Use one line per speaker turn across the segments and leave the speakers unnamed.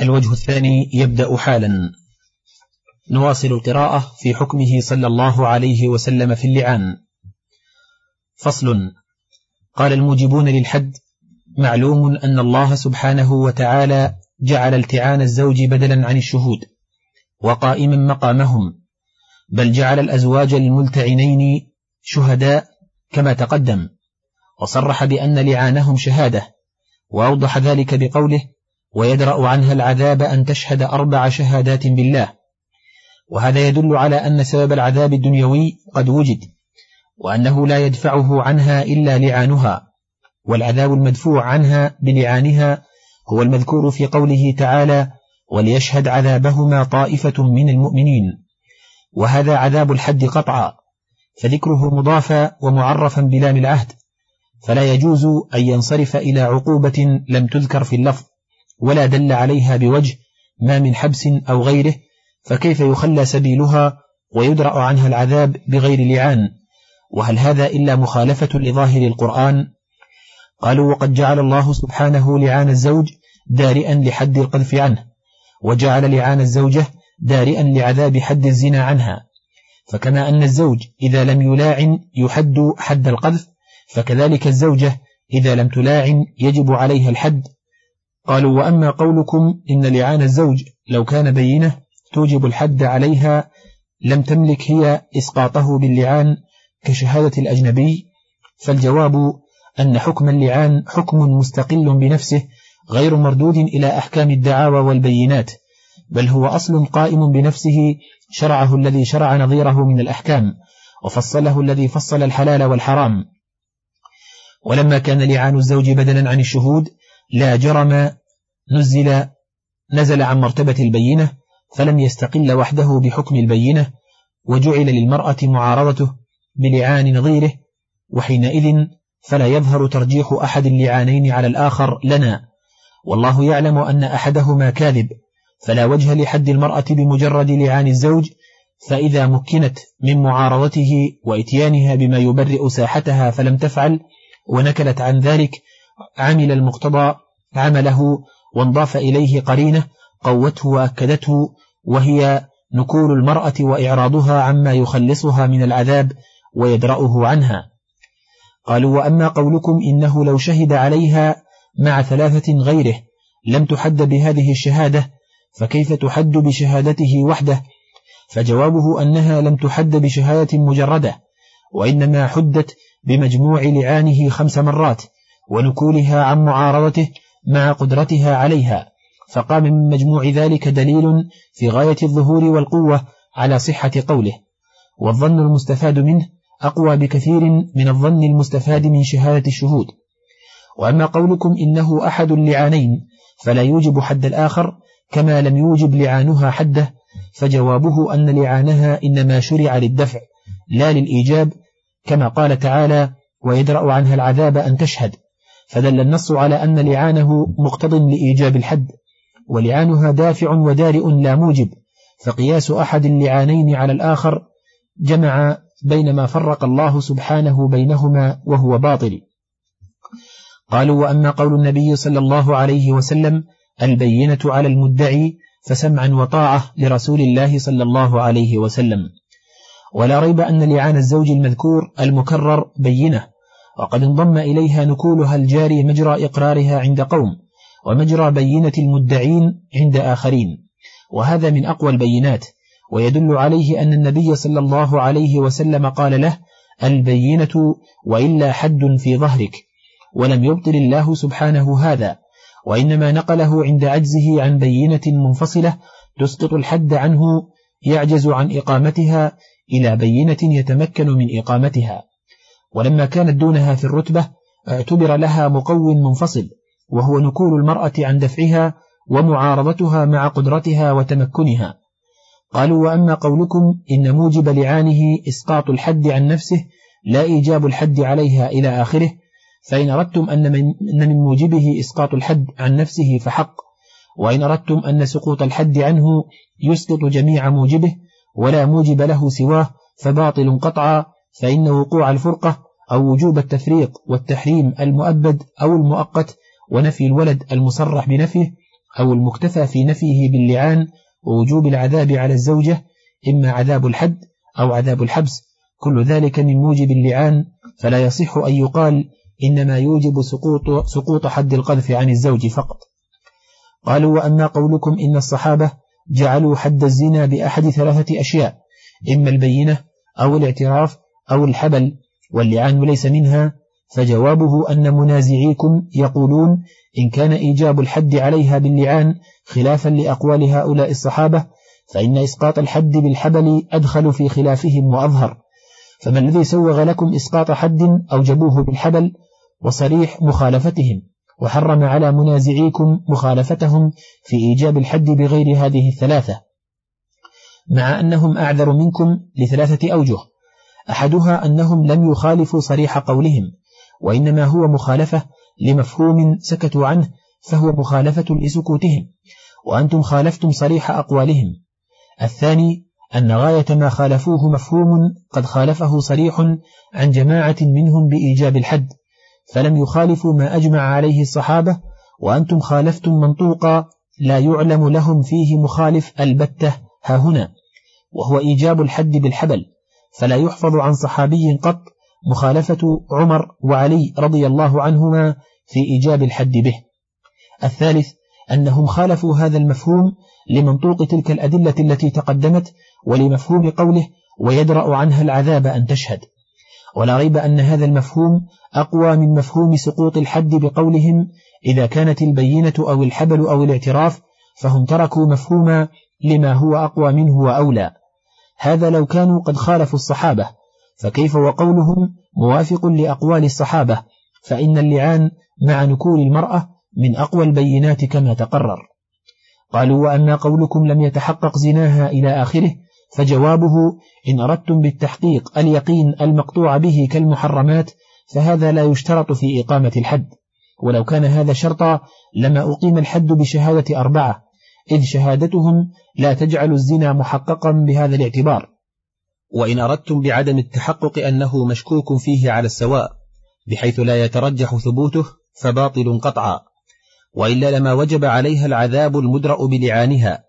الوجه الثاني يبدأ حالا. نواصل القراءة في حكمه صلى الله عليه وسلم في اللعان. فصل. قال الموجبون للحد معلوم أن الله سبحانه وتعالى جعل التعان الزوج بدلا عن الشهود وقائما مقامهم بل جعل الأزواج الملتعنين شهداء كما تقدم وصرح بأن لعانهم شهادة وأوضح ذلك بقوله ويدرأ عنها العذاب أن تشهد أربع شهادات بالله. وهذا يدل على أن سبب العذاب الدنيوي قد وجد وأنه لا يدفعه عنها إلا لعانها. والعذاب المدفوع عنها بلعانها هو المذكور في قوله تعالى وليشهد عذابهما طائفة من المؤمنين وهذا عذاب الحد قطعا فذكره مضافا ومعرفا بلام العهد. فلا يجوز أن ينصرف إلى عقوبة لم تذكر في اللفظ. ولا دل عليها بوجه ما من حبس أو غيره فكيف يخلى سبيلها ويدرأ عنها العذاب بغير لعان؟ وهل هذا إلا مخالفة لظاهر القرآن؟ قالوا وقد جعل الله سبحانه لعان الزوج دارئا لحد القذف عنه وجعل لعان الزوجة دارئا لعذاب حد الزنا عنها. فكما أن الزوج إذا لم يلاعن يحد حد القذف فكذلك الزوجة إذا لم تلاعن يجب عليها الحد قالوا وأما قولكم إن لعان الزوج لو كان بينة توجب الحد عليها لم تملك هي إسقاطه باللعان كشهادة الأجنبي. فالجواب أن حكم اللعان حكم مستقل بنفسه غير مردود إلى أحكام الدعاوى والبينات بل هو أصل قائم بنفسه شرعه الذي شرع نظيره من الأحكام وفصله الذي فصل الحلال والحرام. ولما كان لعان الزوج بدلا عن الشهود لا جرم نزل نزل عن مرتبة البينة فلم يستقل وحده بحكم البينة وجعل للمرأة معارضته بلعان نظيره وحينئذ فلا يظهر ترجيح أحد اللعانين على الآخر لنا. والله يعلم أن أحدهما كاذب فلا وجه لحد المرأة بمجرد لعان الزوج فإذا مكنت من معارضته وإتيانها بما يبرئ ساحتها فلم تفعل ونكلت عن ذلك عمل المقتضى عمله وانضاف إليه قرينة قوته وأكدته وهي نكول المرأة وإعراضها عما يخلصها من العذاب ويدرأه عنها. قالوا وأما قولكم إنه لو شهد عليها مع ثلاثة غيره لم تحد بهذه الشهادة فكيف تحد بشهادته وحده؟ فجوابه أنها لم تحد بشهادة مجردة وإنما حدت بمجموع لعانه خمس مرات ونكولها عن معارضته مع قدرتها عليها فقام من مجموع ذلك دليل في غاية الظهور والقوة على صحة قوله. والظن المستفاد منه أقوى بكثير من الظن المستفاد من شهادة الشهود. وأما قولكم إنه أحد اللعانين فلا يوجب حد الآخر كما لم يوجب لعانها حده فجوابه أن لعانها إنما شرع للدفع لا للإيجاب كما قال تعالى ويدرأ عنها العذاب أن تشهد فدل النص على أن لعانه مقتض لإيجاب الحد ولعانها دافع ودارئ لا موجب فقياس أحد اللعانين على الآخر جمع بين ما فرق الله سبحانه بينهما وهو باطل. قالوا وأما قول النبي صلى الله عليه وسلم البينة على المدعي فسمعا وطاعة لرسول الله صلى الله عليه وسلم. ولا ريب أن لعان الزوج المذكور المكرر بينة وقد انضم إليها نكولها الجاري مجرى إقرارها عند قوم ومجرى بينة المدعين عند آخرين. وهذا من أقوى البينات ويدل عليه أن النبي صلى الله عليه وسلم قال له البينة وإلا حد في ظهرك. ولم يبطل الله سبحانه هذا وإنما نقله عند عجزه عن بينة منفصلة تسقط الحد عنه يعجز عن إقامتها إلى بينة يتمكن من إقامتها. ولما كانت دونها في الرتبة اعتبر لها مقو منفصل وهو نكول المرأة عن دفعها ومعارضتها مع قدرتها وتمكنها. قالوا وأما قولكم إن موجب لعانه إسقاط الحد عن نفسه لا إيجاب الحد عليها إلى آخره فإن أردتم أن من, أن من موجبه إسقاط الحد عن نفسه فحق وإن أردتم أن سقوط الحد عنه يسقط جميع موجبه ولا موجب له سواه فباطل قطعا فإن وقوع الفرقة أو وجوب التفريق والتحريم المؤبد أو المؤقت ونفي الولد المصرح بنفيه أو المكتفى في نفيه باللعان ووجوب العذاب على الزوجة إما عذاب الحد أو عذاب الحبس. كل ذلك من موجب اللعان فلا يصح أن يقال إنما يوجب سقوط, سقوط حد القذف عن الزوج فقط. قالوا وأما قولكم إن الصحابة جعلوا حد الزنا بأحد ثلاثة أشياء إما البينة أو الاعتراف أو الحبل واللعان ليس منها فجوابه أن منازعيكم يقولون إن كان إيجاب الحد عليها باللعان خلافا لأقوال هؤلاء الصحابة فإن إسقاط الحد بالحبل أدخل في خلافهم وأظهر. فما الذي سوغ لكم إسقاط حد أوجبوه بالحبل وصريح مخالفتهم وحرم على منازعيكم مخالفتهم في إيجاب الحد بغير هذه الثلاثة. مع أنهم أعذر منكم لثلاثة أوجه. أحدها أنهم لم يخالفوا صريح قولهم وإنما هو مخالفة لمفهوم سكتوا عنه فهو مخالفة لسكوتهم وأنتم خالفتم صريح أقوالهم. الثاني أن غاية ما خالفوه مفهوم قد خالفه صريح عن جماعة منهم بإيجاب الحد فلم يخالفوا ما أجمع عليه الصحابة وأنتم خالفتم منطوقا لا يعلم لهم فيه مخالف البتة هنا وهو إيجاب الحد بالحبل. فلا يحفظ عن صحابي قط مخالفة عمر وعلي رضي الله عنهما في إيجاب الحد به. الثالث أنهم خالفوا هذا المفهوم لمنطوق تلك الأدلة التي تقدمت ولمفهوم قوله ويدرأ عنها العذاب أن تشهد. ولا ريب أن هذا المفهوم أقوى من مفهوم سقوط الحد بقولهم إذا كانت البينة أو الحبل أو الاعتراف فهم تركوا مفهوما لما هو أقوى منه وأولى. هذا لو كانوا قد خالفوا الصحابة فكيف وقولهم موافق لأقوال الصحابة؟ فإن اللعان مع نكول المرأة من أقوى البينات كما تقرر. قالوا وأما قولكم لم يتحقق زناها إلى آخره فجوابه إن أردتم بالتحقيق اليقين المقطوع به كالمحرمات فهذا لا يشترط في إقامة الحد. ولو كان هذا شرطا لما أقيم الحد بشهادة أربعة إذ شهادتهم لا تجعل الزنا محققا بهذا الاعتبار. وإن أردتم بعدم التحقق أنه مشكوك فيه على السواء بحيث لا يترجح ثبوته فباطل قطعا. وإلا لما وجب عليها العذاب المدرأ بلعانها.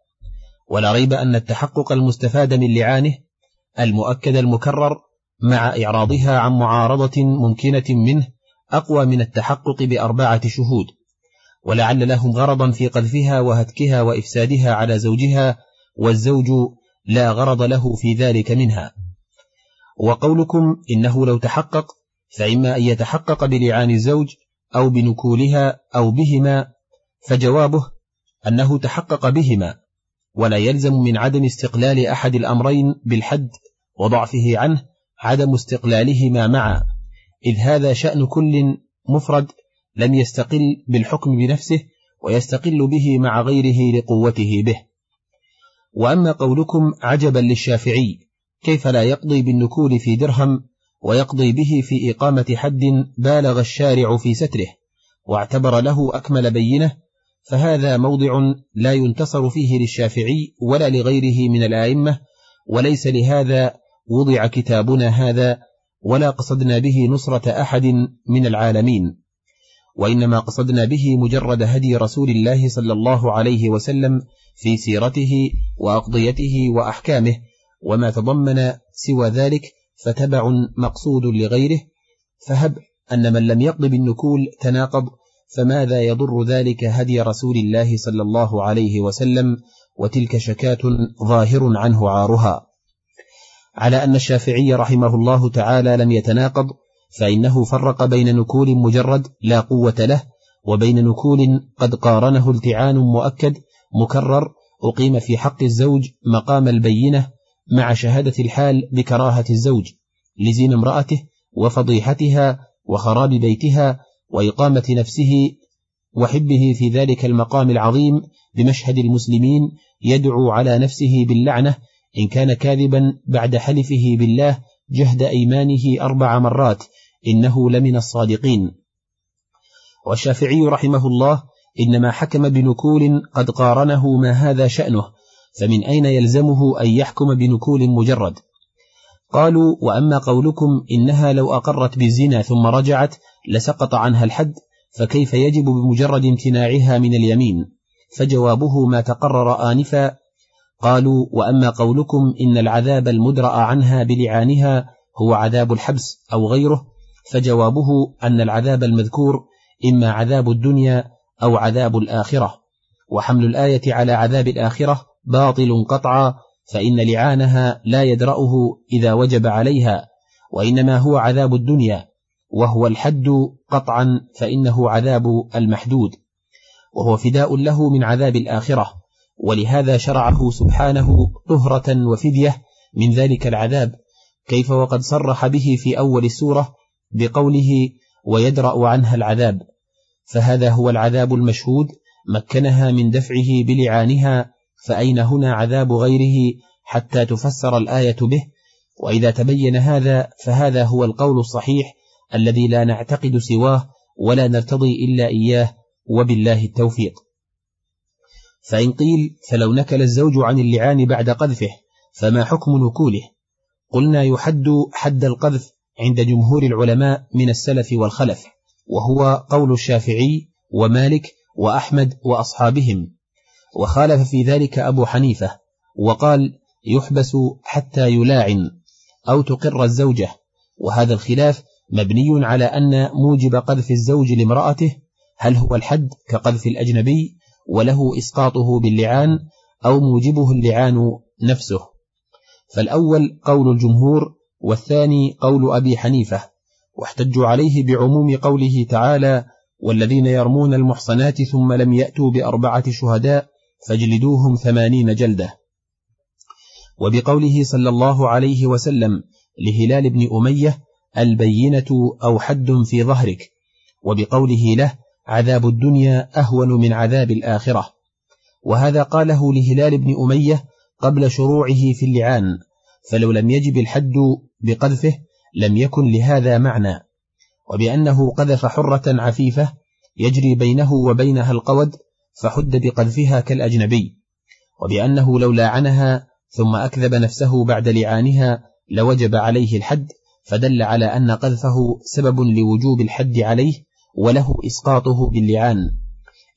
ولا ريب أن التحقق المستفاد من لعانه المؤكد المكرر مع إعراضها عن معارضة ممكنة منه أقوى من التحقق بأربعة شهود. ولعل لهم غرضا في قذفها وهتكها وإفسادها على زوجها والزوج لا غرض له في ذلك منها. وقولكم إنه لو تحقق فإما أن يتحقق بلعان الزوج أو بنكولها أو بهما فجوابه أنه تحقق بهما. ولا يلزم من عدم استقلال أحد الأمرين بالحد وضعفه عنه عدم استقلالهما معا إذ هذا شأن كل مفرد لم يستقل بالحكم بنفسه ويستقل به مع غيره لقوته به. وأما قولكم عجبا للشافعي كيف لا يقضي بالنكول في درهم ويقضي به في إقامة حد بالغ الشارع في ستره واعتبر له أكمل بينة فهذا موضع لا ينتصر فيه للشافعي ولا لغيره من الآئمة وليس لهذا وضع كتابنا هذا ولا قصدنا به نصرة أحد من العالمين. وإنما قصدنا به مجرد هدي رسول الله صلى الله عليه وسلم في سيرته وأقضيته وأحكامه وما تضمن سوى ذلك فتبع مقصود لغيره. فهب أن من لم يقض بالنكول تناقض فماذا يضر ذلك هدي رسول الله صلى الله عليه وسلم؟ وتلك شكاة ظاهر عنه عارها. على أن الشافعي رحمه الله تعالى لم يتناقض فإنه فرق بين نكول مجرد لا قوة له وبين نكول قد قارنه التعان مؤكد مكرر أقيم في حق الزوج مقام البينة مع شهادة الحال بكراهة الزوج لزين امرأته وفضيحتها وخراب بيتها وإقامة نفسه وحبه في ذلك المقام العظيم بمشهد المسلمين يدعو على نفسه باللعنة إن كان كاذبا بعد حلفه بالله جهد أيمانه أربع مرات إنه لمن الصادقين. والشافعي رحمه الله إنما حكم بنكول قد قارنه ما هذا شأنه فمن أين يلزمه أن يحكم بنكول مجرد؟ قالوا وأما قولكم إنها لو أقرت بالزنا ثم رجعت لسقط عنها الحد فكيف يجب بمجرد امتناعها من اليمين؟ فجوابه ما تقرر آنفا قالوا وأما قولكم إن العذاب المدرأ عنها بلعانها هو عذاب الحبس أو غيره فجوابه أن العذاب المذكور إما عذاب الدنيا أو عذاب الآخرة. وحمل الآية على عذاب الآخرة باطل قطعا فإن لعانها لا يدرأه إذا وجب عليها وإنما هو عذاب الدنيا وهو الحد قطعا فإنه عذاب المحدود. وهو فداء له من عذاب الآخرة. ولهذا شرعه سبحانه طهرة وفدية من ذلك العذاب كيف وقد صرح به في أول السورة بقوله ويدرأ عنها العذاب. فهذا هو العذاب المشهود مكنها من دفعه بلعانها فأين هنا عذاب غيره حتى تفسر الآية به؟ وإذا تبين هذا فهذا هو القول الصحيح الذي لا نعتقد سواه ولا نرتضي إلا إياه وبالله التوفيق. فإن قيل فلو نكل الزوج عن اللعان بعد قذفه فما حكم نكوله؟ قلنا يحد حد القذف عند جمهور العلماء من السلف والخلف وهو قول الشافعي ومالك وأحمد وأصحابهم. وخالف في ذلك أبو حنيفة وقال يحبس حتى يلاعن أو تقر الزوجة. وهذا الخلاف مبني على أن موجب قذف الزوج لامرأته هل هو الحد كقذف الأجنبي وله إسقاطه باللعان أو موجبه اللعان نفسه. فالأول قول الجمهور والثاني قول أبي حنيفة واحتجوا عليه بعموم قوله تعالى والذين يرمون المحصنات ثم لم يأتوا بأربعة شهداء فاجلدوهم ثمانين جلدة. وبقوله صلى الله عليه وسلم لهلال بن أمية البينة أو حد في ظهرك. وبقوله له عذاب الدنيا أهون من عذاب الآخرة. وهذا قاله لهلال بن أمية قبل شروعه في اللعان فلو لم يجب الحد بقذفه لم يكن لهذا معنى. وبأنه قذف حرة عفيفة يجري بينه وبينها القود فحد بقذفها كالأجنبي. وبأنه لو لاعنها ثم أكذب نفسه بعد لعانها لوجب عليه الحد فدل على أن قذفه سبب لوجوب الحد عليه وله إسقاطه باللعان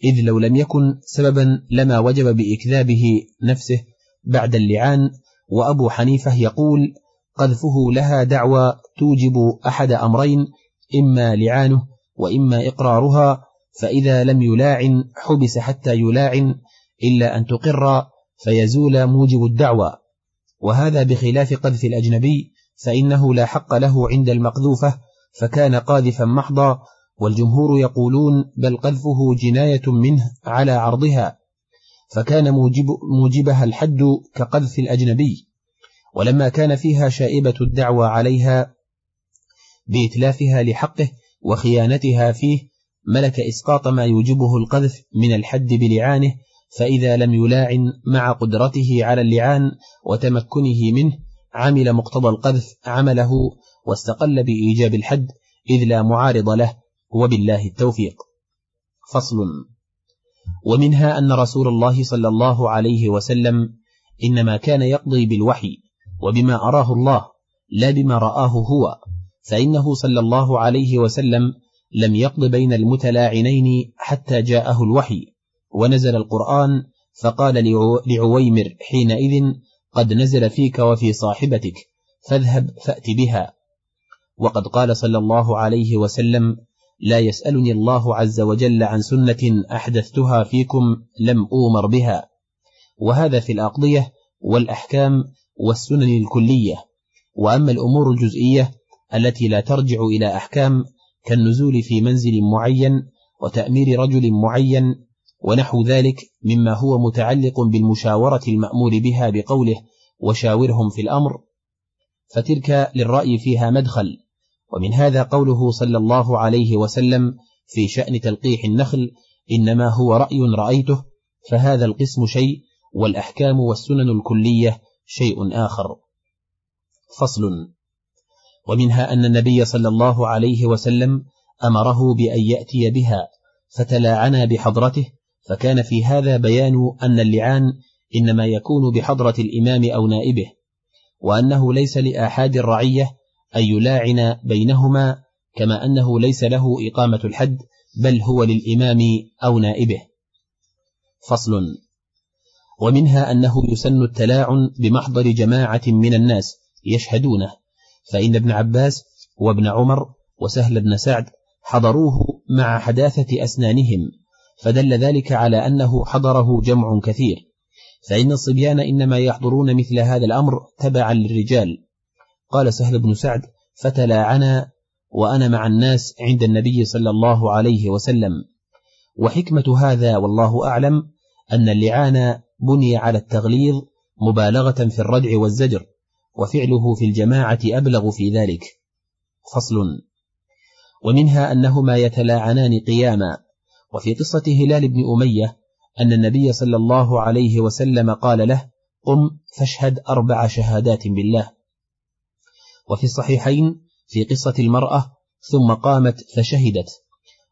إذ لو لم يكن سببا لما وجب بإكذابه نفسه بعد اللعان وأبو حنيفة يقول قذفه لها دعوى توجب أحد أمرين إما لعانه وإما إقرارها فإذا لم يلاعن حبس حتى يلاعن إلا أن تقر فيزول موجب الدعوى. وهذا بخلاف قذف الأجنبي فإنه لا حق له عند المقذوفة فكان قاذفا محضا والجمهور يقولون بل قذفه جناية منه على عرضها فكان موجب موجبها الحد كقذف الأجنبي ولما كان فيها شائبة الدعوى عليها بإتلافها لحقه وخيانتها فيه ملك إسقاط ما يوجبه القذف من الحد بلعانه فإذا لم يلاعن مع قدرته على اللعان وتمكنه منه عمل مقتضى القذف عمله واستقل بإيجاب الحد إذ لا معارض له وبالله التوفيق. فصل. ومنها أن رسول الله صلى الله عليه وسلم إنما كان يقضي بالوحي وبما أراه الله لا بما رآه هو فإنه صلى الله عليه وسلم لم يقض بين المتلاعنين حتى جاءه الوحي ونزل القرآن فقال لعويمر حينئذ قد نزل فيك وفي صاحبتك فاذهب فأت بها. وقد قال صلى الله عليه وسلم لا يسألني الله عز وجل عن سنة أحدثتها فيكم لم أومر بها. وهذا في الأقضية والأحكام والسنن الكلية. وأما الأمور الجزئية التي لا ترجع إلى أحكام كالنزول في منزل معين وتأمير رجل معين ونحو ذلك مما هو متعلق بالمشاورة المأمور بها بقوله وشاورهم في الأمر. فتلك للرأي فيها مدخل. ومن هذا قوله صلى الله عليه وسلم في شأن تلقيح النخل إنما هو رأي رأيته فهذا القسم شيء والأحكام والسنن الكلية شيء آخر. فصل ومنها أن النبي صلى الله عليه وسلم أمره بأن يأتي بها فتلاعنا بحضرته فكان في هذا بيان أن اللعان إنما يكون بحضرة الإمام أو نائبه وأنه ليس لآحاد الرعية أن يلاعن بينهما كما أنه ليس له إقامة الحد بل هو للإمام أو نائبه. فصل. ومنها أنه يسن التلاعن بمحضر جماعة من الناس يشهدونه فإن ابن عباس وابن عمر وسهل بن سعد حضروه مع حداثة أسنانهم فدل ذلك على أنه حضره جمع كثير فإن الصبيان إنما يحضرون مثل هذا الأمر تبعا للرجال. قال سهل بن سعد فتلاعنا وأنا مع الناس عند النبي صلى الله عليه وسلم. وحكمة هذا والله أعلم أن اللعان بني على التغليظ مبالغة في الردع والزجر وفعله في الجماعة أبلغ في ذلك. فصل. ومنها أنهما يتلاعنان قياما وفي قصة هلال بن أمية أن النبي صلى الله عليه وسلم قال له قم فاشهد أربع شهادات بالله. وفي الصحيحين في قصة المرأة ثم قامت فشهدت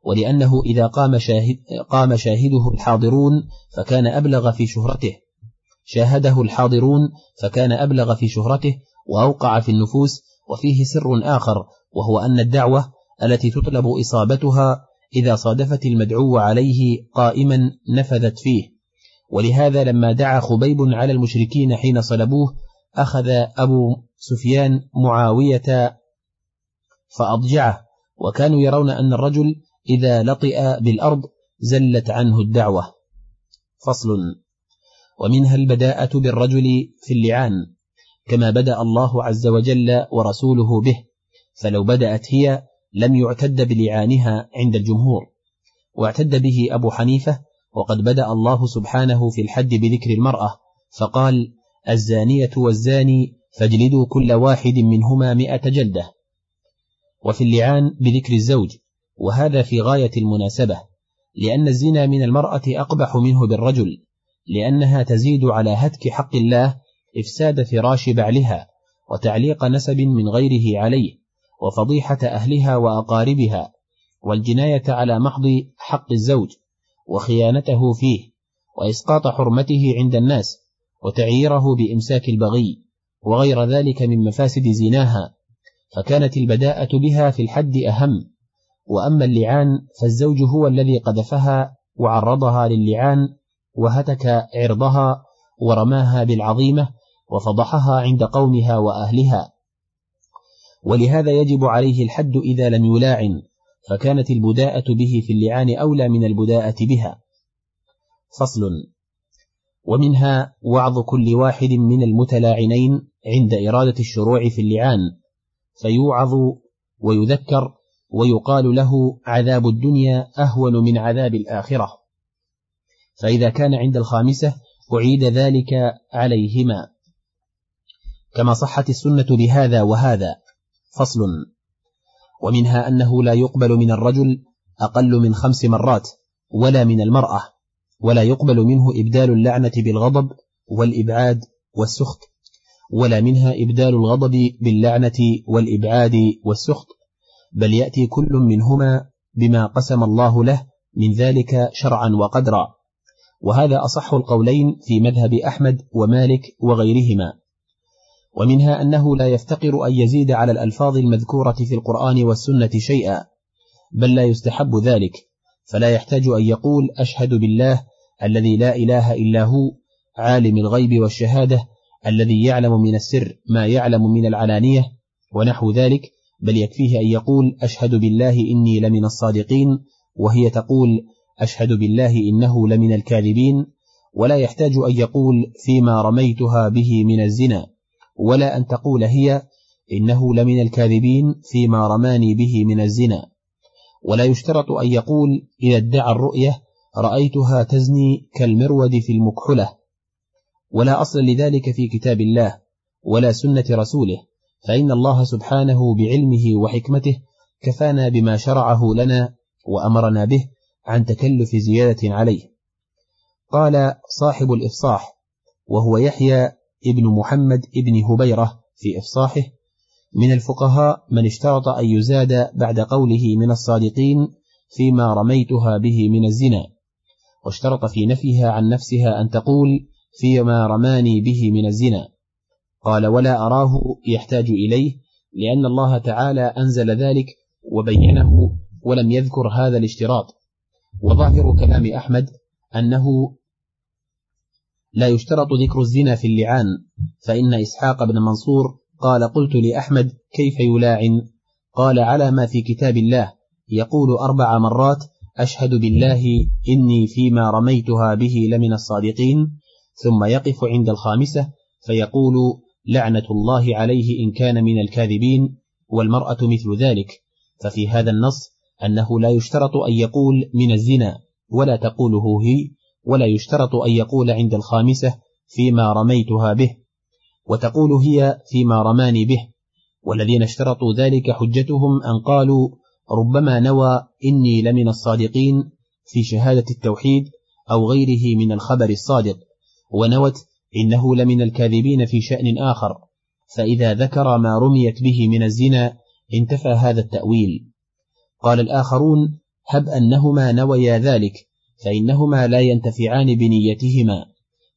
ولأنه إذا قام, شاهد قام شاهده الحاضرون فكان أبلغ في شهرته. شاهده الحاضرون فكان أبلغ في شهرته وأوقع في النفوس وفيه سر آخر وهو أن الدعوة التي تطلب إصابتها إذا صادفت المدعو عليه قائما نفذت فيه. ولهذا لما دعا خبيب على المشركين حين صلبوه أخذ أبو سفيان معاوية فأضجعه وكانوا يرون أن الرجل إذا لطئ بالأرض زلت عنه الدعوة. فصل. ومنها البداءة بالرجل في اللعان كما بدأ الله عز وجل ورسوله به فلو بدأت هي لم يعتد بلعانها عند الجمهور واعتد به أبو حنيفة وقد بدأ الله سبحانه في الحد بذكر المرأة فقال الزانية والزاني فاجلدوا كل واحد منهما مئة جلدة. وفي اللعان بذكر الزوج وهذا في غاية المناسبة لأن الزنا من المرأة أقبح منه بالرجل لأنها تزيد على هتك حق الله إفساد فراش بعلها وتعليق نسب من غيره عليه وفضيحة أهلها وأقاربها والجناية على محض حق الزوج وخيانته فيه وإسقاط حرمته عند الناس وتعييره بإمساك البغي وغير ذلك من مفاسد زناها فكانت البداءة بها في الحد أهم. وأما اللعان فالزوج هو الذي قذفها وعرضها للعان وهتك عرضها ورماها بالعظيمة وفضحها عند قومها وأهلها. ولهذا يجب عليه الحد إذا لم يلاعن فكانت البداءة به في اللعان أولى من البداءة بها. فصل. ومنها وعظ كل واحد من المتلاعنين عند إرادة الشروع في اللعان فيوعظ ويذكر ويقال له عذاب الدنيا أهون من عذاب الآخرة. فإذا كان عند الخامسة أعيد ذلك عليهما. كما صحت السنة بهذا وهذا. فصل. ومنها أنه لا يقبل من الرجل أقل من خمس مرات ولا من المرأة. ولا يقبل منه إبدال اللعنة بالغضب والإبعاد والسخط ولا منها إبدال الغضب باللعنة والإبعاد والسخط بل يأتي كل منهما بما قسم الله له من ذلك شرعا وقدرا. وهذا أصح القولين في مذهب أحمد ومالك وغيرهما. ومنها أنه لا يفتقر أن يزيد على الألفاظ المذكورة في القرآن والسنة شيئا بل لا يستحب ذلك فلا يحتاج أن يقول أشهد بالله الذي لا إله إلا هو عالم الغيب والشهادة الذي يعلم من السر ما يعلم من العلانية ونحو ذلك بل يكفيه أن يقول أشهد بالله إني لمن الصادقين وهي تقول أشهد بالله إنه لمن الكاذبين ولا يحتاج أن يقول فيما رميتها به من الزنا ولا أن تقول هي إنه لمن الكاذبين فيما رماني به من الزنا. ولا يشترط أن يقول إذا ادعى الرؤية رأيتها تزني كالمرود في المكحلة. ولا أصل لذلك في كتاب الله ولا سنة رسوله فإن الله سبحانه بعلمه وحكمته كفانا بما شرعه لنا وأمرنا به عن تكلف زيادة عليه. قال صاحب الإفصاح وهو يحيى ابن محمد ابن هبيرة في إفصاحه من الفقهاء من اشترط أن يزاد بعد قوله من الصادقين فيما رميتها به من الزنا. واشترط في نفيها عن نفسها أن تقول فيما رماني به من الزنا. قال ولا أراه يحتاج إليه لأن الله تعالى أنزل ذلك وبينه ولم يذكر هذا الاشتراط. وظاهر كلام أحمد أنه لا يشترط ذكر الزنا في اللعان فإن إسحاق بن منصور قال قلت لأحمد كيف يلاعن؟ قال على ما في كتاب الله يقول أربع مرات أشهد بالله إني فيما رميتها به لمن الصادقين ثم يقف عند الخامسة فيقول لعنة الله عليه إن كان من الكاذبين والمرأة مثل ذلك. ففي هذا النص أنه لا يشترط أن يقول من الزنا ولا تقوله هي ولا يشترط أن يقول عند الخامسة فيما رميتها به. وتقول هي فيما رماني به. والذين اشترطوا ذلك حجتهم أن قالوا ربما نوى إني لمن الصادقين في شهادة التوحيد أو غيره من الخبر الصادق ونوت إنه لمن الكاذبين في شأن آخر فإذا ذكر ما رميت به من الزنا انتفى هذا التأويل. قال الآخرون هب أنهما نويا ذلك فإنهما لا ينتفعان بنيتهما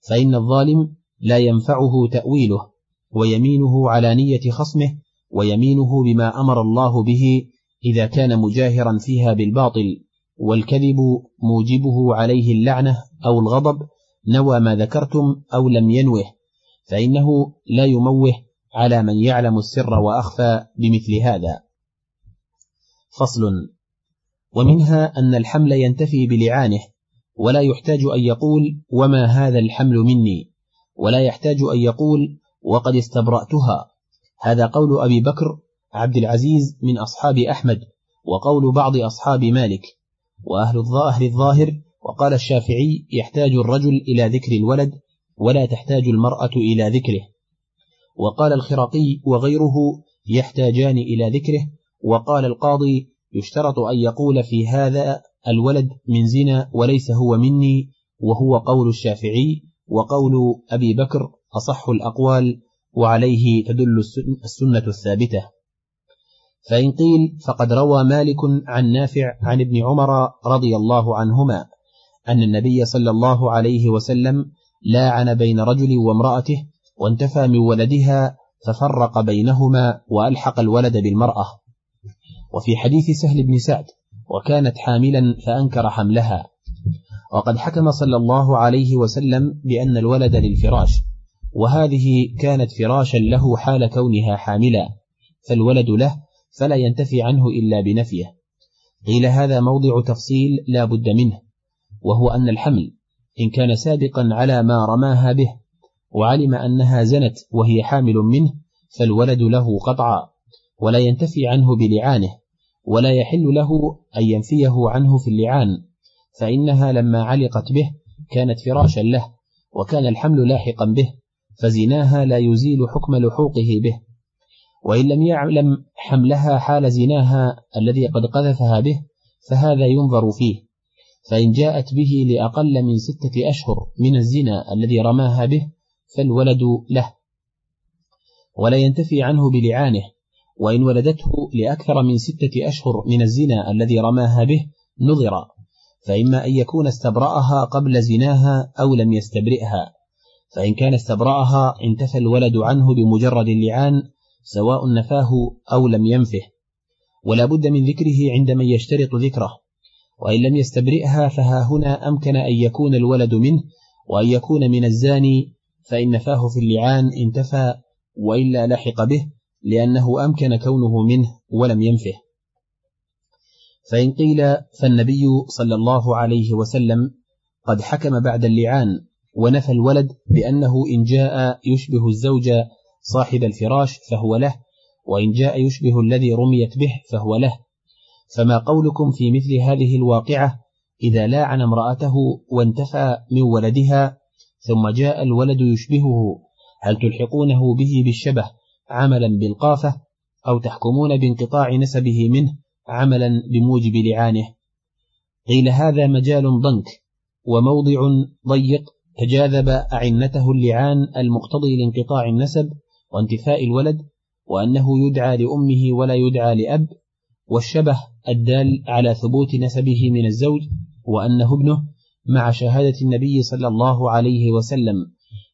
فإن الظالم لا ينفعه تأويله ويمينه على نية خصمه ويمينه بما أمر الله به إذا كان مجاهرا فيها بالباطل والكذب موجبه عليه اللعنة أو الغضب نوى ما ذكرتم أو لم ينوه فإنه لا يموه على من يعلم السر وأخفى بمثل هذا. فصل ومنها أن الحمل ينتفي بلعانه ولا يحتاج أن يقول وما هذا الحمل مني ولا يحتاج أن يقول وقد استبرأتها هذا قول أبي بكر عبد العزيز من أصحاب أحمد وقول بعض أصحاب مالك وأهل الظاهر الظاهر وقال الشافعي يحتاج الرجل إلى ذكر الولد ولا تحتاج المرأة إلى ذكره. وقال الخرقي وغيره يحتاجان إلى ذكره. وقال القاضي يشترط أن يقول في هذا الولد من زنا وليس هو مني وهو قول الشافعي. وقول أبي بكر أصح الأقوال وعليه تدل السنة الثابتة. فإن قيل فقد روى مالك عن نافع عن ابن عمر رضي الله عنهما أن النبي صلى الله عليه وسلم لاعن بين رجل وامرأته وانتفى من ولدها ففرق بينهما وألحق الولد بالمرأة. وفي حديث سهل بن سعد وكانت حاملا فأنكر حملها. وقد حكم صلى الله عليه وسلم بأن الولد للفراش وهذه كانت فراشا له حال كونها حاملا فالولد له فلا ينتفي عنه إلا بنفيه. قيل هذا موضع تفصيل لا بد منه وهو أن الحمل إن كان سابقا على ما رماها به وعلم أنها زنت وهي حامل منه فالولد له قطعا ولا ينتفي عنه بلعانه ولا يحل له أن ينفيه عنه في اللعان فإنها لما علقت به كانت فراشا له وكان الحمل لاحقا به فزناها لا يزيل حكم لحوقه به. وإن لم يعلم حملها حال زناها الذي قد قذفها به فهذا ينظر فيه. فإن جاءت به لأقل من ستة أشهر من الزنا الذي رماها به فالولد له. ولا ينتفي عنه بلعانه وإن ولدته لأكثر من ستة أشهر من الزنا الذي رماها به نظر. فإما أن يكون استبرأها قبل زناها أو لم يستبرئها. فإن كان استبرأها انتفى الولد عنه بمجرد اللعان سواء نفاه أو لم ينفه ولا بد من ذكره عند من يشترط ذكره وإن لم يستبرئها فها هنا أمكن أن يكون الولد منه وأن يكون من الزاني فإن نفاه في اللعان انتفى وإلا لحق به لأنه أمكن كونه منه ولم ينفه. فإن قيل فالنبي صلى الله عليه وسلم قد حكم بعد اللعان ونفى الولد بأنه إن جاء يشبه الزوج صاحب الفراش فهو له وإن جاء يشبه الذي رميت به فهو له. فما قولكم في مثل هذه الواقعة؟ إذا لاعن امرأته وانتفى من ولدها ثم جاء الولد يشبهه هل تلحقونه به بالشبه عملا بالقافة أو تحكمون بانقطاع نسبه منه عملا بموجب لعانه؟ قيل هذا مجال ضنك وموضع ضيق تجاذب أعنته اللعان المقتضي لانقطاع النسب وانتفاء الولد وأنه يدعى لأمه ولا يدعى لأب والشبه الدال على ثبوت نسبه من الزوج وأنه ابنه مع شهادة النبي صلى الله عليه وسلم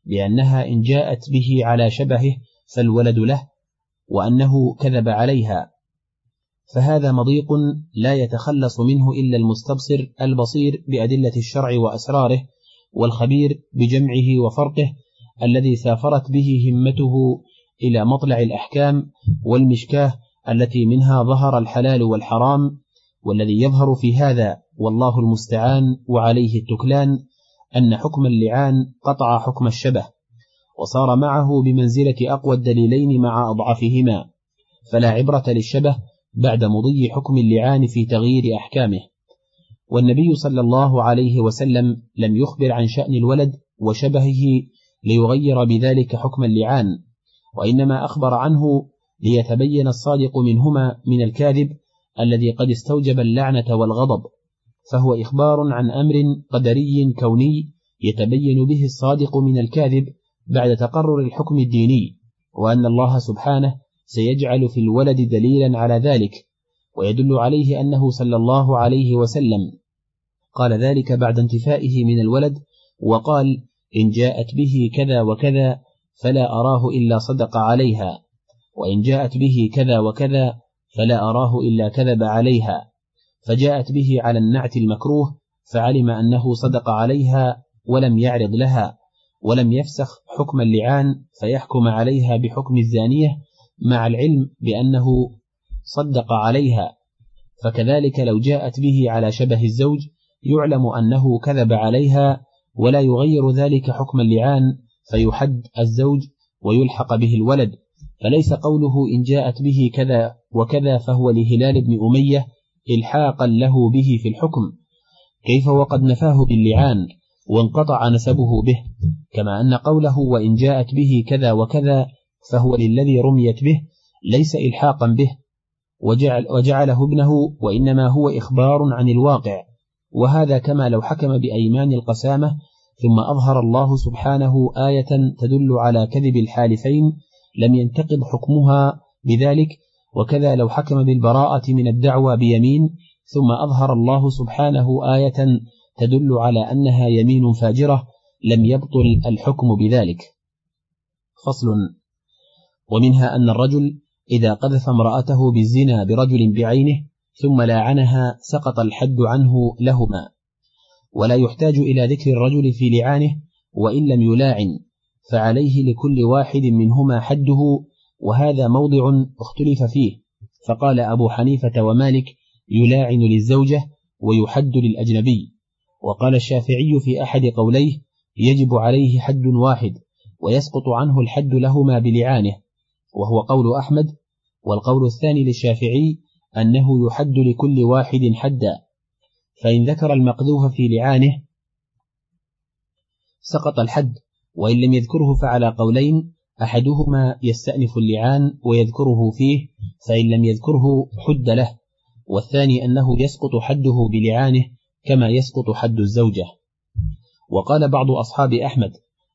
بأنها إن جاءت به على شبهه فالولد له وأنه كذب عليها. فهذا مضيق لا يتخلص منه إلا المستبصر البصير بأدلة الشرع وأسراره والخبير بجمعه وفرقه الذي سافرت به همته إلى مطلع الأحكام والمشكاه التي منها ظهر الحلال والحرام والذي يظهر في هذا والله المستعان وعليه التكلان أن حكم اللعان قطع حكم الشبه وصار معه بمنزلة أقوى الدليلين مع أضعفهما فلا عبرة للشبه بعد مضي حكم اللعان في تغيير أحكامه. والنبي صلى الله عليه وسلم لم يخبر عن شأن الولد وشبهه ليغير بذلك حكم اللعان وإنما أخبر عنه ليتبين الصادق منهما من الكاذب الذي قد استوجب اللعنة والغضب فهو إخبار عن أمر قدري كوني يتبين به الصادق من الكاذب بعد تقرر الحكم الديني وأن الله سبحانه سيجعل في الولد دليلا على ذلك ويدل عليه أنه صلى الله عليه وسلم. قال ذلك بعد انتفائه من الولد وقال إن جاءت به كذا وكذا فلا أراه إلا صدق عليها. وإن جاءت به كذا وكذا فلا أراه إلا كذب عليها. فجاءت به على النعت المكروه فعلم أنه صدق عليها ولم يعرض لها ولم يفسخ حكم اللعان فيحكم عليها بحكم الزانية مع العلم بأنه صدق عليها. فكذلك لو جاءت به على شبه الزوج يعلم أنه كذب عليها ولا يغير ذلك حكم اللعان فيحد الزوج ويلحق به الولد. فليس قوله إن جاءت به كذا وكذا فهو لهلال بن أمية إلحاقا له به في الحكم. كيف وقد نفاه باللعان وانقطع نسبه به كما أن قوله وإن جاءت به كذا وكذا فهو للذي رميت به ليس إلحاقا به. وجعل وجعله ابنه وإنما هو إخبار عن الواقع. وهذا كما لو حكم بأيمان القسامة ثم أظهر الله سبحانه آية تدل على كذب الحالفين لم ينتقض حكمها بذلك وكذا لو حكم بالبراءة من الدعوى بيمين ثم أظهر الله سبحانه آية تدل على أنها يمين فاجرة لم يبطل الحكم بذلك. فصل. ومنها أن الرجل إذا قذف امرأته بالزنا برجل بعينه ثم لاعنها سقط الحد عنه لهما. ولا يحتاج إلى ذكر الرجل في لعانه وإن لم يلاعن. فعليه لكل واحد منهما حده وهذا موضع اختلف فيه. فقال أبو حنيفة ومالك يلاعن للزوجة ويحد للأجنبي. وقال الشافعي في أحد قوليه يجب عليه حد واحد ويسقط عنه الحد لهما بلعانه. وهو قول أحمد. والقول الثاني للشافعي أنه يحد لكل واحد حدا فإن ذكر المقذوف في لعانه سقط الحد وإن لم يذكره فعلى قولين أحدهما يستأنف اللعان ويذكره فيه فإن لم يذكره حد له والثاني أنه يسقط حده بلعانه كما يسقط حد الزوجة. وقال بعض أصحاب أحمد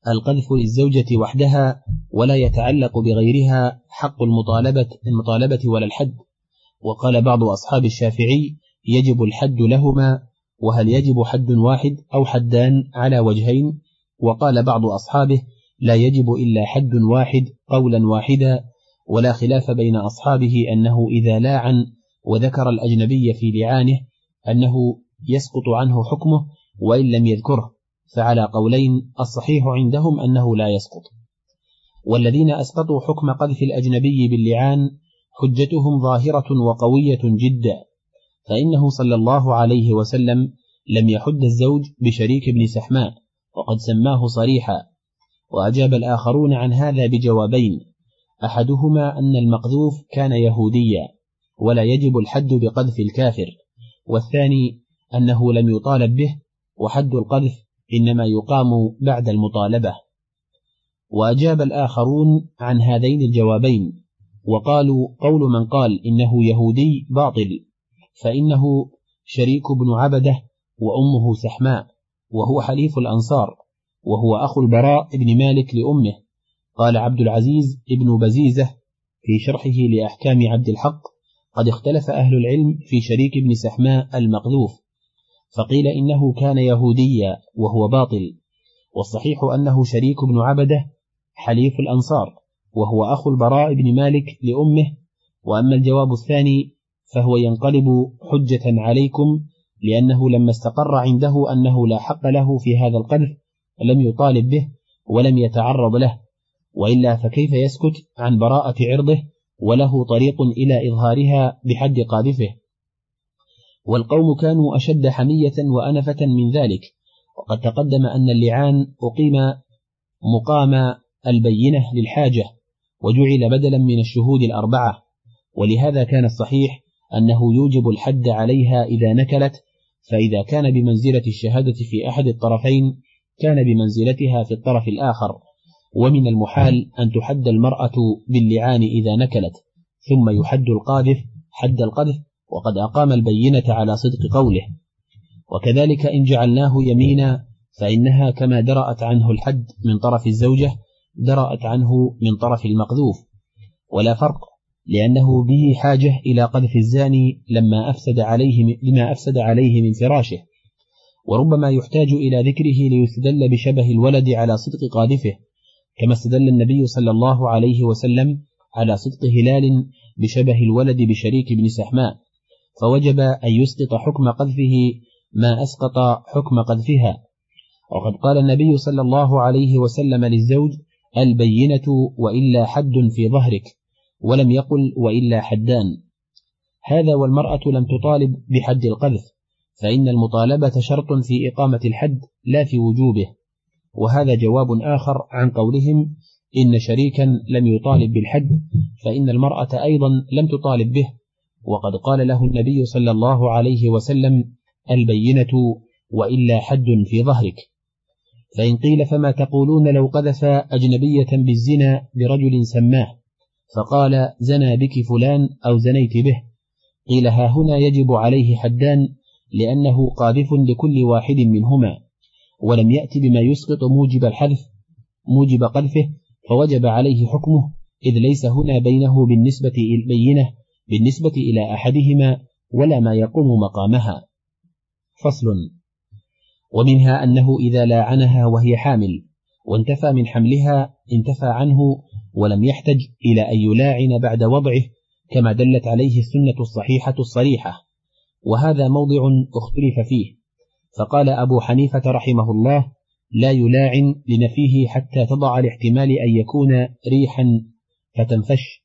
القذف للزوجة وحدها ولا يتعلق بغيرها حق المطالبة, المطالبة ولا الحد. وقال بعض أصحاب الشافعي يجب الحد لهما وهل يجب حد واحد أو حدان على وجهين؟ وقال بعض أصحابه لا يجب إلا حد واحد قولا واحدا ولا خلاف بين أصحابه أنه إذا لاعن وذكر الأجنبي في لعانه أنه يسقط عنه حكمه وإن لم يذكره فعلى قولين الصحيح عندهم أنه لا يسقط. والذين أسقطوا حكم قذف الأجنبي باللعان حجتهم ظاهرة وقوية جدا فإنه صلى الله عليه وسلم لم يحد الزوج بشريك ابن سحماء وقد سماه صريحا وأجاب الآخرون عن هذا بجوابين أحدهما أن المقذوف كان يهوديا ولا يجب الحد بقذف الكافر والثاني أنه لم يطالب به وحد القذف إنما يقام بعد المطالبة. وأجاب الآخرون عن هذين الجوابين وقالوا قول من قال إنه يهودي باطل فإنه شريك بن عبدة وأمه سحماء وهو حليف الأنصار وهو أخو البراء بن مالك لأمه قال عبد العزيز ابن بزيزة في شرحه لأحكام عبد الحق قد اختلف أهل العلم في شريك بن سحماء المقذوف فقيل إنه كان يهوديا وهو باطل والصحيح أنه شريك بن عبدة حليف الأنصار. وهو أخو البراء بن مالك لأمه وأما الجواب الثاني فهو ينقلب حجة عليكم لأنه لما استقر عنده أنه لا حق له في هذا القذف لم يطالب به ولم يتعرض له وإلا فكيف يسكت عن براءة عرضه وله طريق إلى إظهارها بحد قاذفه؟ والقوم كانوا أشد حمية وأنفة من ذلك وقد تقدم أن اللعان أقيم مقام البينة للحاجة وجعل بدلا من الشهود الأربعة. ولهذا كان الصحيح أنه يوجب الحد عليها إذا نكلت فإذا كان بمنزلة الشهادة في أحد الطرفين كان بمنزلتها في الطرف الآخر. ومن المحال أن تحد المرأة باللعان إذا نكلت ثم يحد القاذف حد القذف وقد أقام البينة على صدق قوله. وكذلك إن جعلناه يمينا فإنها كما درأت عنه الحد من طرف الزوجة درأت عنه من طرف المقذوف ولا فرق لأنه به حاجة إلى قذف الزاني لما أفسد عليه لما أفسد عليه من فراشه وربما يحتاج إلى ذكره ليستدل بشبه الولد على صدق قاذفه كما استدل النبي صلى الله عليه وسلم على صدق هلال بشبه الولد بشريك بن سحماء فوجب أن يسقط حكم قذفه ما أسقط حكم قذفها. وقد قال النبي صلى الله عليه وسلم للزوج البينة وإلا حد في ظهرك ولم يقل وإلا حدان. هذا والمرأة لم تطالب بحد القذف فإن المطالبة شرط في إقامة الحد لا في وجوبه. وهذا جواب آخر عن قولهم إن شريكا لم يطالب بالحد فإن المرأة أيضا لم تطالب به. وقد قال له النبي صلى الله عليه وسلم البينة وإلا حد في ظهرك. فإن قيل فما تقولون لو قذف أجنبية بالزنا برجل سماه فقال زنى بك فلان أو زنيت به. قيل ها هنا يجب عليه حدان لأنه قاذف لكل واحد منهما ولم يأتي بما يسقط موجب الحذف موجب قذفه فوجب عليه حكمه إذ ليس هنا بينه بالنسبة البينة بالنسبة إلى أحدهما ولا ما يقوم مقامها. فصل. ومنها أنه إذا لاعنها وهي حامل وانتفى من حملها انتفى عنه ولم يحتج إلى أن يلاعن بعد وضعه كما دلت عليه السنة الصحيحة الصريحة. وهذا موضع اختلف فيه. فقال أبو حنيفة رحمه الله لا يلاعن لنفيه حتى تضع لاحتمال أن يكون ريحا فتنفش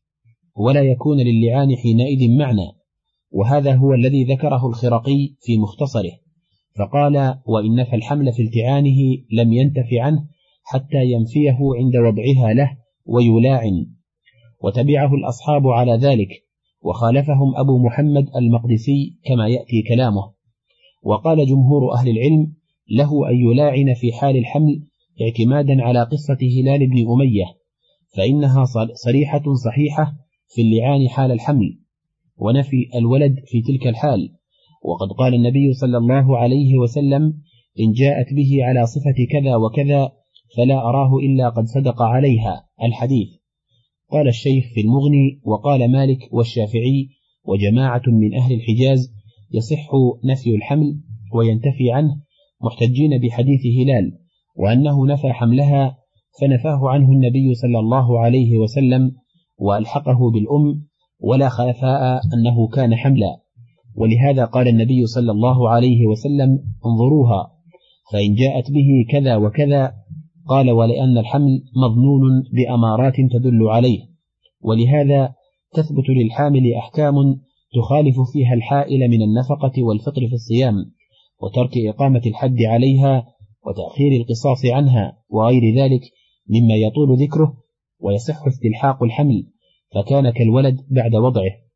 ولا يكون للعان حينئذ معنى. وهذا هو الذي ذكره الخرقي في مختصره. فقال وإن نفى الحمل في التعانه لم ينتف عنه حتى ينفيه عند وضعها له ويلاعن. وتبعه الأصحاب على ذلك وخالفهم أبو محمد المقدسي كما يأتي كلامه. وقال جمهور أهل العلم له أن يلاعن في حال الحمل اعتمادا على قصة هلال بن أمية فإنها صريحة صحيحة في اللعان حال الحمل ونفي الولد في تلك الحال. وقد قال النبي صلى الله عليه وسلم إن جاءت به على صفة كذا وكذا فلا أراه إلا قد صدق عليها. الحديث. قال الشيخ في المغني وقال مالك والشافعي وجماعة من أهل الحجاز يصح نفي الحمل وينتفي عنه محتجين بحديث هلال وأنه نفى حملها فنفاه عنه النبي صلى الله عليه وسلم وألحقه بالأم ولا خلفاء أنه كان حملا. ولهذا قال النبي صلى الله عليه وسلم انظروها فإن جاءت به كذا وكذا قال ولأن الحمل مظنون بأمارات تدل عليه ولهذا تثبت للحامل أحكام تخالف فيها الحائل من النفقة والفطر في الصيام وترك إقامة الحد عليها وتأخير القصاص عنها وغير ذلك مما يطول ذكره ويصح استلحاق الحمل فكان كالولد بعد وضعه.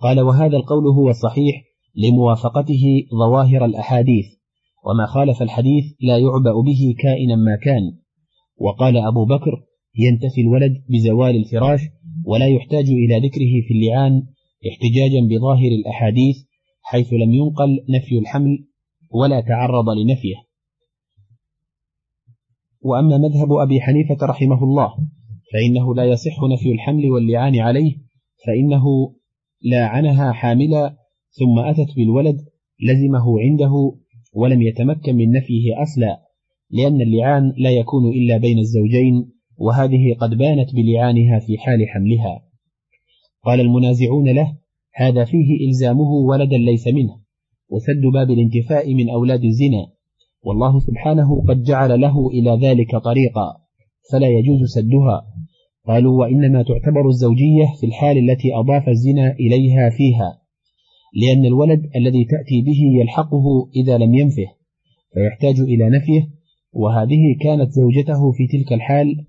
قال وهذا القول هو الصحيح لموافقته ظواهر الأحاديث وما خالف الحديث لا يعبأ به كائنا ما كان. وقال أبو بكر ينتفي الولد بزوال الفراش ولا يحتاج إلى ذكره في اللعان احتجاجا بظاهر الأحاديث حيث لم ينقل نفي الحمل ولا تعرض لنفيه. وأما مذهب أبي حنيفة رحمه الله فإنه لا يصح نفي الحمل واللعان عليه فإنه لاعنها حاملا ثم أتت بالولد لزمه عنده ولم يتمكن من نفيه أصلا لأن اللعان لا يكون إلا بين الزوجين وهذه قد بانت بلعانها في حال حملها. قال المنازعون له هذا فيه إلزامه ولدا ليس منه وسد باب الانتفاء من أولاد الزنا. والله سبحانه قد جعل له إلى ذلك طريقا فلا يجوز سدها. قالوا وإنما تعتبر الزوجية في الحال التي أضاف الزنا إليها فيها لأن الولد الذي تأتي به يلحقه إذا لم ينفه فيحتاج إلى نفيه وهذه كانت زوجته في تلك الحال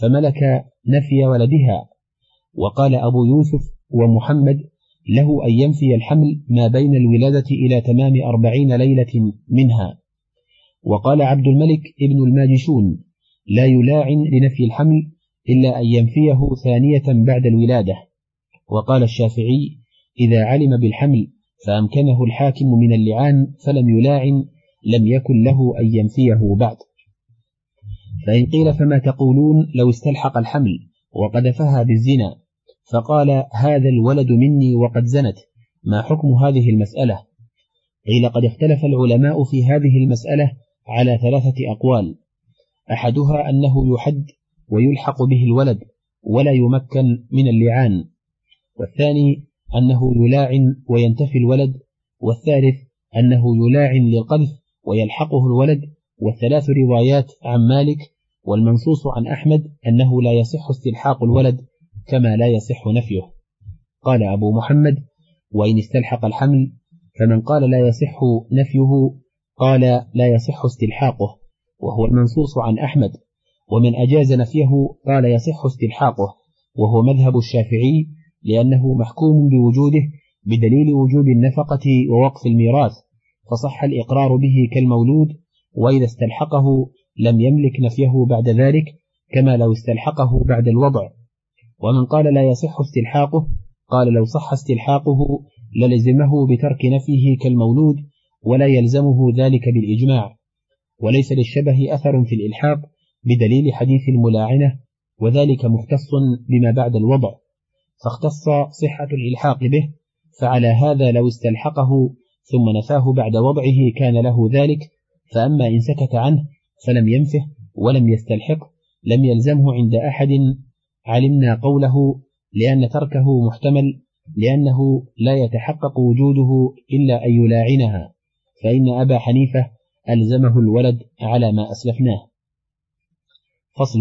فملك نفي ولدها. وقال أبو يوسف ومحمد له أن ينفي الحمل ما بين الولادة إلى تمام أربعين ليلة منها. وقال عبد الملك ابن الماجشون لا يلاعن لنفي الحمل إلا أن ينفيه ثانية بعد الولادة. وقال الشافعي إذا علم بالحمل فأمكنه الحاكم من اللعان فلم يلاعن لم يكن له أن ينفيه بعد. فإن قيل فما تقولون لو استلحق الحمل وقذفها بالزنا فقال هذا الولد مني وقد زنت ما حكم هذه المسألة؟ قيل قد اختلف العلماء في هذه المسألة على ثلاثة أقوال. أحدها أنه يحد ويلحق به الولد ولا يمكن من اللعان. والثاني أنه يلاعن وينتفي الولد والثالث أنه يلاعن للقذف ويلحقه الولد. والثلاث روايات عن مالك والمنصوص عن أحمد أنه لا يصح استلحاق الولد كما لا يصح نفيه. قال أبو محمد وإن استلحق الحمل فمن قال لا يصح نفيه قال لا يصح استلحاقه. وهو المنصوص عن أحمد. ومن أجاز نفيه قال يصح استلحاقه وهو مذهب الشافعي لأنه محكوم بوجوده بدليل وجوب النفقة ووقف الميراث فصح الإقرار به كالمولود وإذا استلحقه لم يملك نفيه بعد ذلك كما لو استلحقه بعد الوضع. ومن قال لا يصح استلحاقه قال لو صح استلحاقه للزمه بترك نفيه كالمولود ولا يلزمه ذلك بالإجماع. وليس للشبه أثر في الإلحاق بدليل حديث الملاعنة وذلك مختص بما بعد الوضع. فاختص صحة الإلحاق به فعلى هذا لو استلحقه ثم نفاه بعد وضعه كان له ذلك فأما إن سكت عنه فلم ينفه ولم يستلحق لم يلزمه عند أحد. علمنا قوله لأن تركه محتمل لأنه لا يتحقق وجوده إلا أن يلاعنها فإن أبا حنيفة ألزمه الولد على ما أسلفناه. فصل.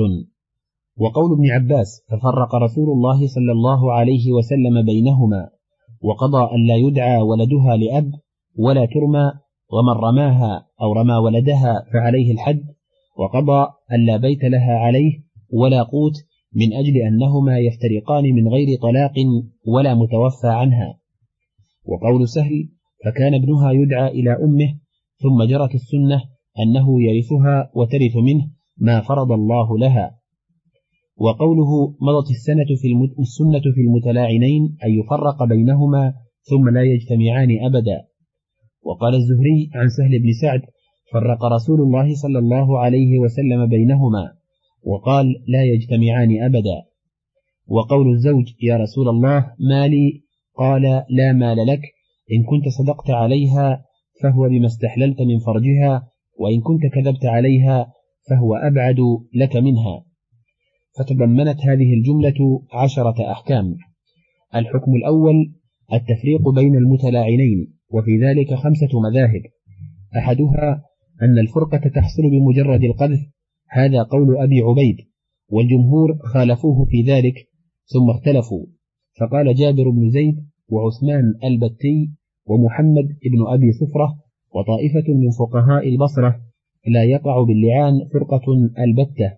وقول ابن عباس ففرق رسول الله صلى الله عليه وسلم بينهما وقضى أن لا يدعى ولدها لأب ولا ترمى ومن رماها أو رمى ولدها فعليه الحد وقضى أن لا بيت لها عليه ولا قوت من أجل أنهما يفترقان من غير طلاق ولا متوفى عنها. وقول سهل فكان ابنها يدعى إلى أمه ثم جرت السنة أنه يرثها وترث منه ما فرض الله لها. وقوله مضت السنة في السنة في المتلاعنين أن يفرق بينهما ثم لا يجتمعان أبدا. وقال الزهري عن سهل بن سعد فرق رسول الله صلى الله عليه وسلم بينهما وقال لا يجتمعان أبدا. وقول الزوج يا رسول الله مالي؟ قال لا مال لك. إن كنت صدقت عليها فهو بما استحللت من فرجها وإن كنت كذبت عليها فهو أبعد لك منها. فتضمنت هذه الجملة عشرة أحكام. الحكم الأول التفريق بين المتلاعنين وفي ذلك خمسة مذاهب. أحدها أن الفرقة تحصل بمجرد القذف هذا قول أبي عبيد والجمهور خالفوه في ذلك ثم اختلفوا. فقال جابر بن زيد وعثمان البتي ومحمد بن أبي صفرة وطائفة من فقهاء البصرة لا يقع باللعان فرقة البتة.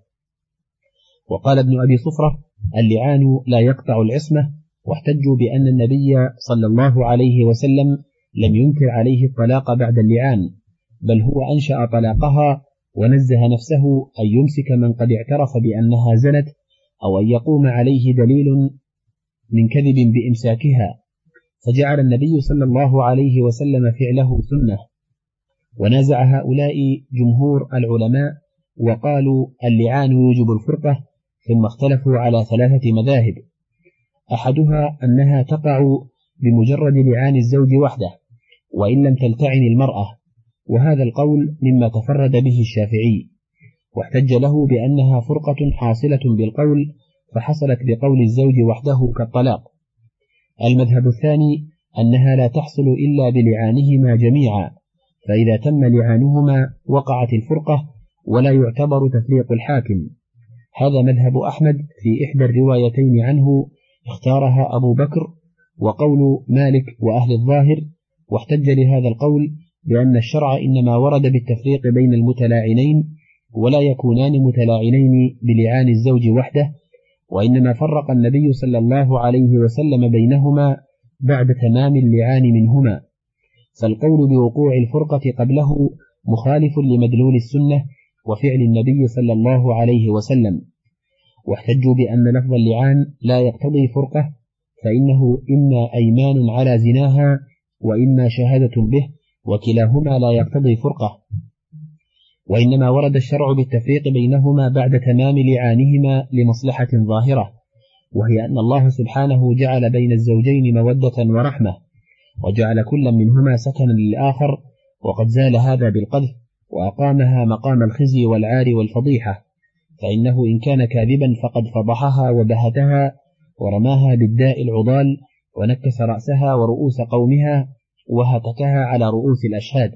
وقال ابن أبي صفرة اللعان لا يقطع العصمة واحتجوا بأن النبي صلى الله عليه وسلم لم ينكر عليه الطلاق بعد اللعان بل هو أنشأ طلاقها ونزه نفسه أن يمسك من قد اعترف بأنها زنت أو أن يقوم عليه دليل من كذب بإمساكها. فجعل النبي صلى الله عليه وسلم فعله سنة. ونازع هؤلاء جمهور العلماء وقالوا اللعان يوجب الفرقة ثم اختلفوا على ثلاثة مذاهب. أحدها أنها تقع بمجرد لعان الزوج وحده وإن لم تلتعن المرأة وهذا القول مما تفرد به الشافعي. واحتج له بأنها فرقة حاصلة بالقول فحصلت بقول الزوج وحده كالطلاق. المذهب الثاني أنها لا تحصل إلا بلعانهما جميعا. فإذا تم لعانهما وقعت الفرقة ولا يعتبر تفريق الحاكم. هذا مذهب أحمد في إحدى الروايتين عنه اختارها أبو بكر وقول مالك وأهل الظاهر واحتج لهذا القول بأن الشرع إنما ورد بالتفريق بين المتلاعنين ولا يكونان متلاعنين بلعان الزوج وحده وإنما فرق النبي صلى الله عليه وسلم بينهما بعد تمام اللعان منهما. فالقول بوقوع الفرقة قبله مخالف لمدلول السنة وفعل النبي صلى الله عليه وسلم. واحتجوا بأن لفظ اللعان لا يقتضي فرقة فإنه إما أيمان على زناها وإما شهادة به وكلاهما لا يقتضي فرقة وإنما ورد الشرع بالتفريق بينهما بعد تمام لعانهما لمصلحة ظاهرة وهي أن الله سبحانه جعل بين الزوجين مودة ورحمة. وجعل كل منهما سكنا للآخر وقد زال هذا بالقذف وأقامها مقام الخزي والعار والفضيحة فإنه إن كان كاذبا فقد فضحها وبهتها ورماها بالداء العضال ونكس رأسها ورؤوس قومها وهتكها على رؤوس الأشهاد.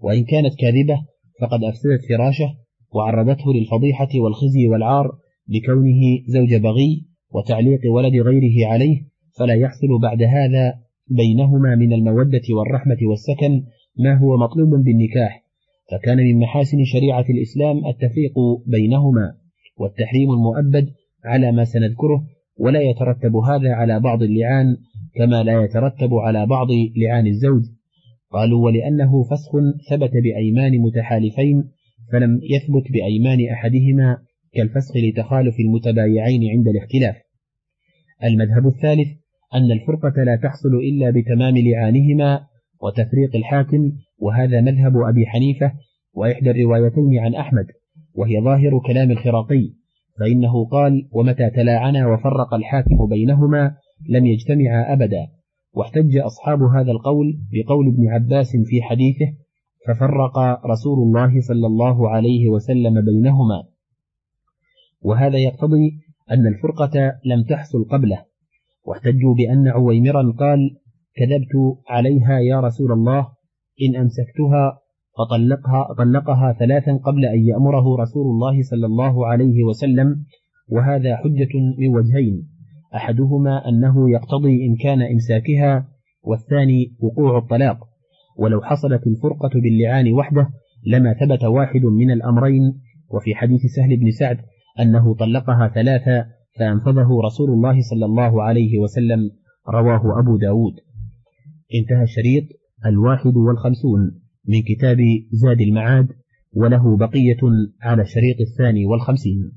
وإن كانت كاذبة فقد أفسدت فراشه وعرضته للفضيحة والخزي والعار بكونه زوج بغي وتعليق ولد غيره عليه فلا يحصل بعد هذا بينهما من المودة والرحمة والسكن ما هو مطلوب بالنكاح فكان من محاسن شريعة الإسلام التفريق بينهما والتحريم المؤبد على ما سنذكره ولا يترتب هذا على بعض اللعان كما لا يترتب على بعض لعان الزوج. قالوا ولأنه فسخ ثبت بأيمان متحالفين فلم يثبت بأيمان أحدهما كالفسخ لتخالف المتبايعين عند الاختلاف. المذهب الثالث أن الفرقة لا تحصل إلا بتمام لعانهما وتفريق الحاكم وهذا مذهب أبي حنيفة وإحدى الروايتين عن أحمد وهي ظاهر كلام الخراقي فإنه قال ومتى تلاعنا وفرق الحاكم بينهما لم يجتمعا أبدا واحتج أصحاب هذا القول بقول ابن عباس في حديثه ففرق رسول الله صلى الله عليه وسلم بينهما وهذا يقتضي أن الفرقة لم تحصل قبله. واحتجوا بأن عويمرا قال كذبت عليها يا رسول الله إن أمسكتها فطلقها طلقها ثلاثا قبل أن يأمره رسول الله صلى الله عليه وسلم وهذا حجة من وجهين أحدهما أنه يقتضي إمكان إمساكها والثاني وقوع الطلاق ولو حصلت الفرقة باللعان وحده لما ثبت واحد من الأمرين وفي حديث سهل بن سعد أنه طلقها ثلاثا فأنفذه رسول الله صلى الله عليه وسلم رواه أبو داود. انتهى الشريط الواحد والخمسون من كتاب زاد المعاد وله بقية على الشريط الثاني والخمسين.